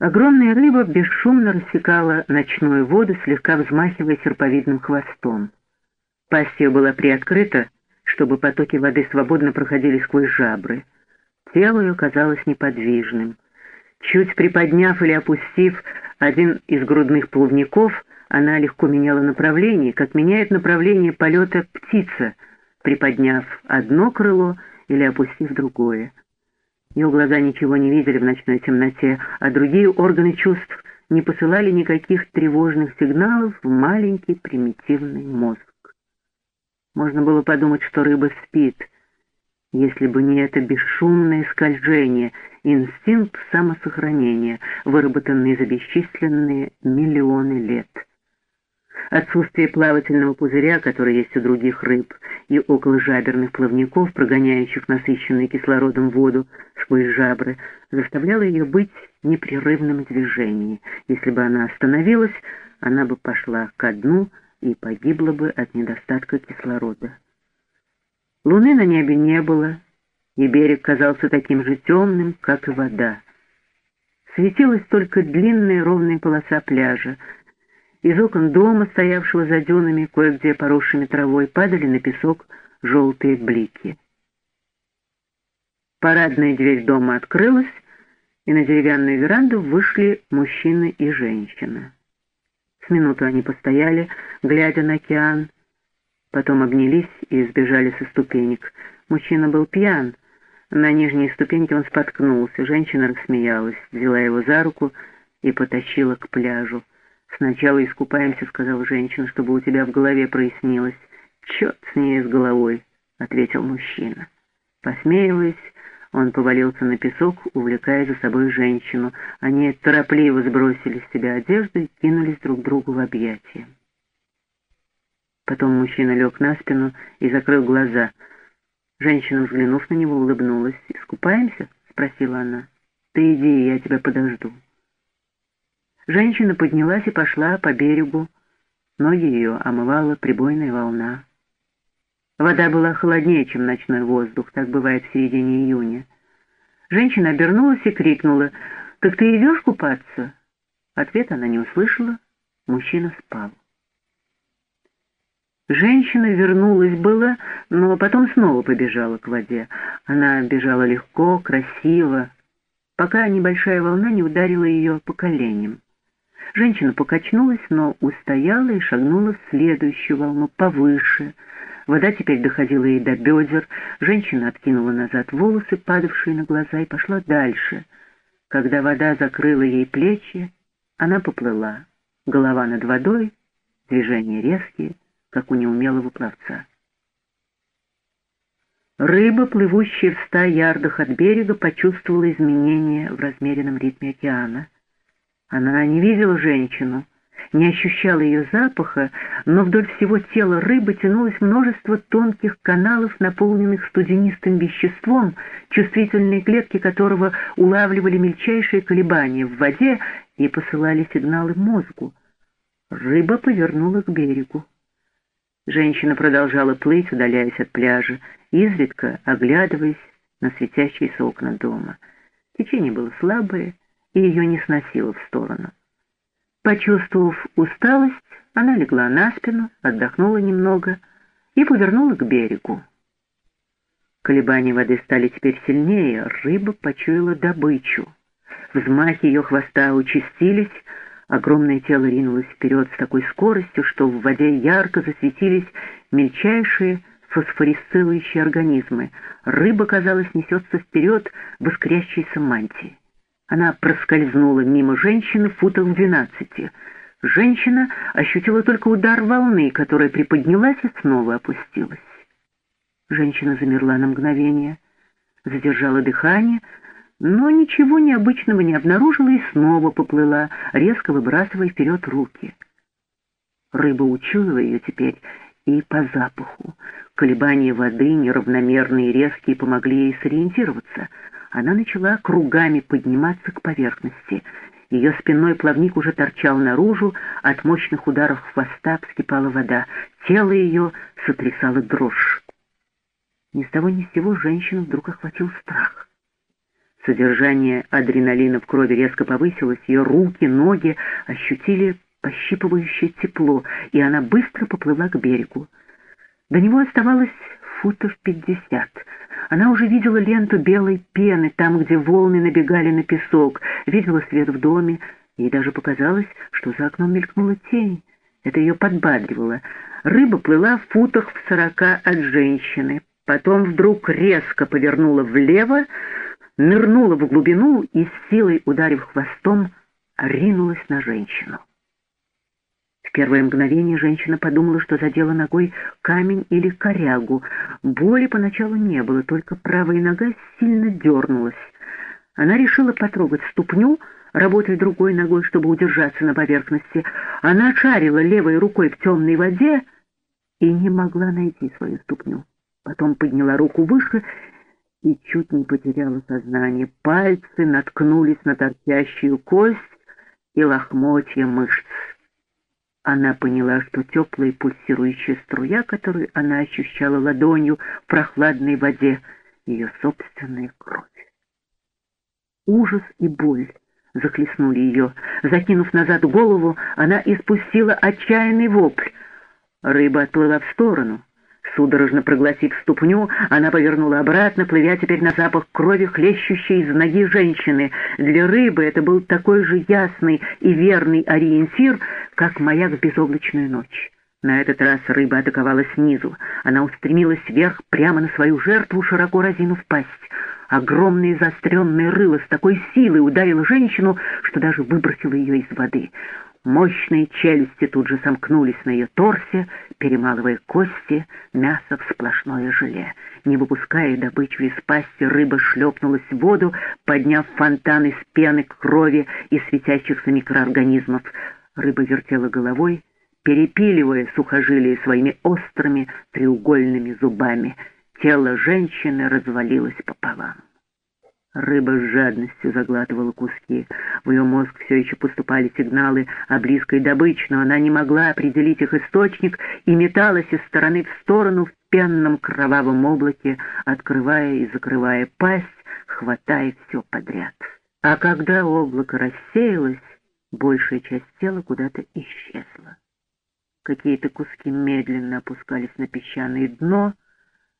Огромная рыба бесшумно рассекала ночную воду, слегка взмахивая серповидным хвостом. Пасть ее была приоткрыта, чтобы потоки воды свободно проходили сквозь жабры. Тело ее казалось неподвижным. Чуть приподняв или опустив один из грудных плавников, она легко меняла направление, как меняет направление полета птица, приподняв одно крыло или опустив другое. Ее глаза ничего не видели в ночной темноте, а другие органы чувств не посылали никаких тревожных сигналов в маленький примитивный мозг. Можно было подумать, что рыба спит, если бы не это бесшумное скольжение, инстинкт самосохранения, выработанный за бесчисленные миллионы лет. Отсутствие плавательного пузыря, который есть у других рыб, и около жаберных плавников, прогоняющих насыщенную кислородом воду сквозь жабры, заставляло ее быть в непрерывном движении. Если бы она остановилась, она бы пошла ко дну и погибла бы от недостатка кислорода. Луны на небе не было, и берег казался таким же темным, как и вода. Светилась только длинная ровная полоса пляжа. Из окон дома, стоявшего за дюнами, кое-где поросшими травой, падали на песок желтые блики. Парадная дверь дома открылась, и на деревянную веранду вышли мужчина и женщина. С минуту они постояли, глядя на океан, Потом обнялись и сбежали со ступенек. Мужчина был пьян. На нижней ступеньке он споткнулся. Женщина рассмеялась, взяла его за руку и потащила к пляжу. «Сначала искупаемся», — сказала женщина, — «чтобы у тебя в голове прояснилось». «Черт с ней с головой», — ответил мужчина. Посмеиваясь, он повалился на песок, увлекая за собой женщину. Они торопливо сбросили с себя одежду и кинулись друг другу в объятия. Потом мужчина лег на спину и закрыл глаза. Женщина, взглянув на него, улыбнулась. «Искупаемся?» — спросила она. «Ты иди, я тебя подожду». Женщина поднялась и пошла по берегу. Ноги ее омывала прибойная волна. Вода была холоднее, чем ночной воздух, так бывает в середине июня. Женщина обернулась и крикнула, «Так ты идешь купаться?» Ответ она не услышала, мужчина спал. Женщина вернулась было, но потом снова побежала к воде. Она бежала легко, красиво, пока небольшая волна не ударила ее по коленям. Женщина покачнулась, но устояла и шагнула в следующую волну, повыше. Вода теперь доходила ей до бедер. Женщина откинула назад волосы, падавшие на глаза, и пошла дальше. Когда вода закрыла ей плечи, она поплыла. Голова над водой, движения резкие — как у неумелого пловца. Рыба, плывущая в ста ярдах от берега, почувствовала изменения в размеренном ритме океана. Она не видела женщину, не ощущала ее запаха, но вдоль всего тела рыбы тянулось множество тонких каналов, наполненных студенистым веществом, чувствительные клетки которого улавливали мельчайшие колебания в воде и посылали сигналы мозгу. Рыба повернула к берегу. Женщина продолжала плыть, удаляясь от пляжа, изредка оглядываясь на светящиеся окна дома. Течение было слабое, и ее не сносило в сторону. Почувствовав усталость, она легла на спину, отдохнула немного и повернула к берегу. Колебания воды стали теперь сильнее, рыба почуяла добычу. Взмахи ее хвоста участились, Огромное тело ринулось вперед с такой скоростью, что в воде ярко засветились мельчайшие фосфорисцирующие организмы. Рыба, казалось, несется вперед в искрящейся мантии. Она проскользнула мимо женщины футов в двенадцати. Женщина ощутила только удар волны, которая приподнялась и снова опустилась. Женщина замерла на мгновение, задержала дыхание, но ничего необычного не обнаружила и снова поплыла, резко выбрасывая вперед руки. Рыба учуяла ее теперь и по запаху. Колебания воды, неравномерные и резкие, помогли ей сориентироваться. Она начала кругами подниматься к поверхности. Ее спинной плавник уже торчал наружу, от мощных ударов хвоста вскипала вода. Тело ее сотрясало дрожь. Ни с того ни с сего женщину вдруг охватил страх. Содержание адреналина в крови резко повысилось, ее руки, ноги ощутили пощипывающее тепло, и она быстро поплыла к берегу. До него оставалось футов пятьдесят. Она уже видела ленту белой пены там, где волны набегали на песок, видела свет в доме, ей даже показалось, что за окном мелькнула тень. Это ее подбадривало. Рыба плыла в футах в сорока от женщины, потом вдруг резко повернула влево, нырнула в глубину и, с силой ударив хвостом, ринулась на женщину. Первое мгновение женщина подумала, что задела ногой камень или корягу. Боли поначалу не было, только правая нога сильно дернулась. Она решила потрогать ступню, работая другой ногой, чтобы удержаться на поверхности. Она шарила левой рукой в темной воде и не могла найти свою ступню. Потом подняла руку выше и чуть не потеряла сознание. Пальцы наткнулись на торчащую кость и лохмотья мышц. Она поняла, что теплая пульсирующая струя, которую она ощущала ладонью в прохладной воде, ее собственная кровь. Ужас и боль захлестнули ее. Закинув назад голову, она испустила отчаянный вопль. Рыба отплыла в сторону — Судорожно проглотив ступню, она повернула обратно, плывя теперь на запах крови, хлещущей из ноги женщины. Для рыбы это был такой же ясный и верный ориентир, как маяк в безоблачную ночь. На этот раз рыба атаковала снизу. Она устремилась вверх прямо на свою жертву, широко разинув пасть. Огромное заостренное рыло с такой силой ударило женщину, что даже выбросило ее из воды. Мощные челюсти тут же сомкнулись на ее торсе, перемалывая кости, мясо в сплошное желе. Не выпуская добычу из пасти, рыба шлепнулась в воду, подняв фонтан из пены, крови и светящихся микроорганизмов. Рыба вертела головой, перепиливая сухожилия своими острыми треугольными зубами. Тело женщины развалилось пополам. Рыба с жадностью заглатывала куски. В ее мозг все еще поступали сигналы о близкой добыче, но она не могла определить их источник и металась из стороны в сторону в пенном кровавом облаке, открывая и закрывая пасть, хватая все подряд. А когда облако рассеялось, большая часть тела куда-то исчезла. Какие-то куски медленно опускались на песчаное дно,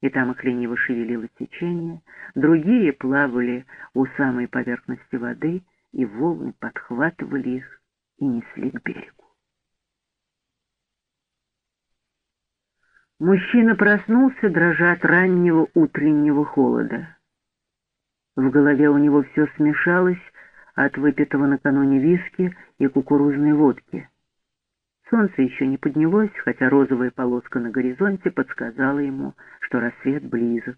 и там их лениво шевелило течение, другие плавали у самой поверхности воды, и волны подхватывали их и несли к берегу. Мужчина проснулся, дрожа от раннего утреннего холода. В голове у него все смешалось от выпитого накануне виски и кукурузной водки. Солнце еще не поднялось, хотя розовая полоска на горизонте подсказала ему, что рассвет близок.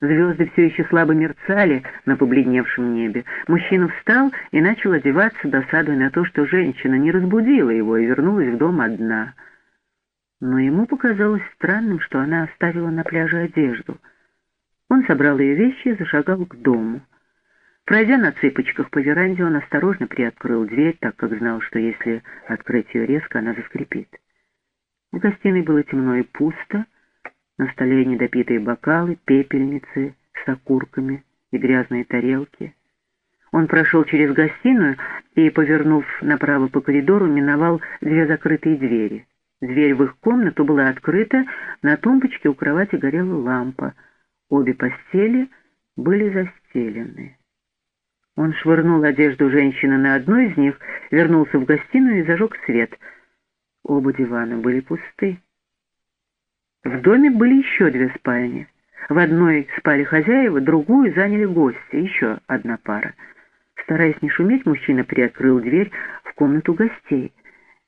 Звезды все еще слабо мерцали на побледневшем небе. Мужчина встал и начал одеваться, досадуя на то, что женщина не разбудила его и вернулась в дом одна. Но ему показалось странным, что она оставила на пляже одежду. Он собрал ее вещи и зашагал к дому. Пройдя на цыпочках по веранде, он осторожно приоткрыл дверь, так как знал, что если открыть ее резко, она заскрипит. В гостиной было темно и пусто, на столе недопитые бокалы, пепельницы с окурками и грязные тарелки. Он прошел через гостиную и, повернув направо по коридору, миновал две закрытые двери. Дверь в их комнату была открыта, на тумбочке у кровати горела лампа. Обе постели были застелены. Он швырнул одежду женщины на одну из них, вернулся в гостиную и зажег свет. Оба дивана были пусты. В доме были еще две спальни. В одной спали хозяева, другую заняли гости, еще одна пара. Стараясь не шуметь, мужчина приоткрыл дверь в комнату гостей.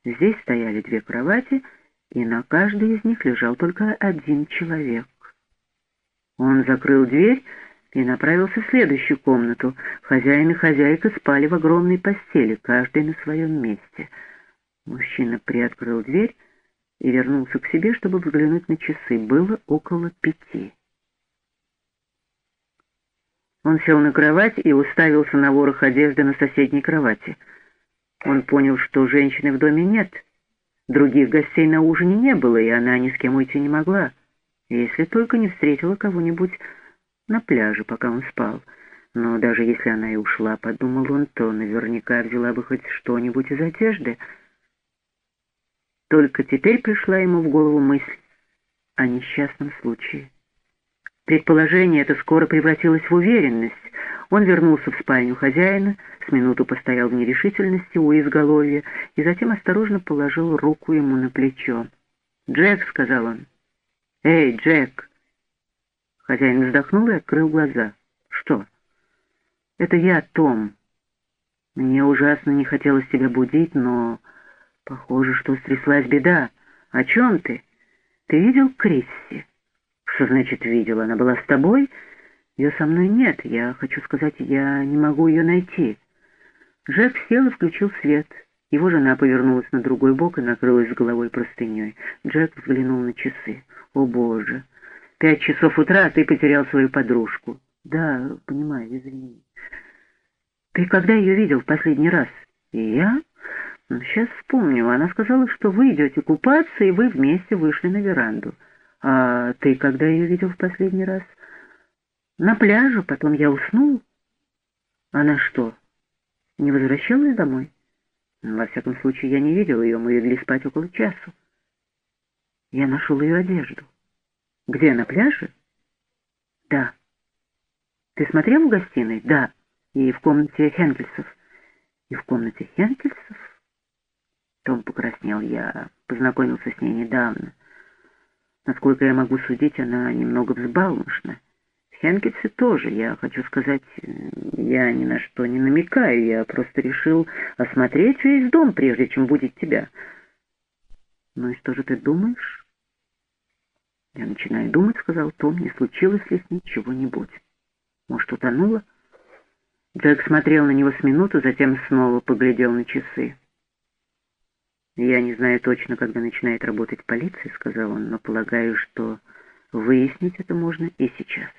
Здесь стояли две кровати, и на каждой из них лежал только один человек. Он закрыл дверь и направился в следующую комнату. Хозяин и хозяйка спали в огромной постели, каждый на своем месте. Мужчина приоткрыл дверь и вернулся к себе, чтобы взглянуть на часы. Было около пяти. Он сел на кровать и уставился на ворох одежды на соседней кровати. Он понял, что женщины в доме нет. Других гостей на ужине не было, и она ни с кем уйти не могла, если только не встретила кого-нибудь на пляже, пока он спал. Но даже если она и ушла, подумал он, то наверняка взяла бы хоть что-нибудь из одежды. Только теперь пришла ему в голову мысль о несчастном случае. Предположение это скоро превратилось в уверенность. Он вернулся в спальню хозяина, с минуту постоял в нерешительности у изголовья и затем осторожно положил руку ему на плечо. «Джек», — сказал он. «Эй, Джек!» Хозяин вздохнул и открыл глаза. «Что?» «Это я, Том. Мне ужасно не хотелось тебя будить, но похоже, что стряслась беда. О чем ты? Ты видел Крисси?» «Что значит видел? Она была с тобой?» «Ее со мной нет. Я хочу сказать, я не могу ее найти». Джек сел и включил свет. Его жена повернулась на другой бок и накрылась головой простыней. Джек взглянул на часы. «О, Боже! Пять часов утра, а ты потерял свою подружку». «Да, понимаю, извини». «Ты когда ее видел в последний раз?» «И я?» ну, «Сейчас вспомню. Она сказала, что вы идете купаться, и вы вместе вышли на веранду». «А ты когда ее видел в последний раз?» «На пляже, потом я уснул». «Она что, не возвращалась домой?» «Во всяком случае, я не видел ее, мы легли спать около часу». «Я нашел ее одежду». «Где, на пляже?» «Да». «Ты смотрел в гостиной?» «Да». «И в комнате Хенкельсов?» «И в комнате Хенкельсов?» Том покраснел. Я познакомился с ней недавно. Насколько я могу судить, она немного взбалмошна. Хенкельсы тоже, я хочу сказать, я ни на что не намекаю, я просто решил осмотреть весь дом, прежде чем будет тебя. Ну и что же ты думаешь? Я начинаю думать, сказал Том, не случилось ли с ней чего-нибудь. Может, утонула? Джек смотрел на него с минуту, затем снова поглядел на часы. «Я не знаю точно, когда начинает работать полиция», — сказал он, «но полагаю, что выяснить это можно и сейчас».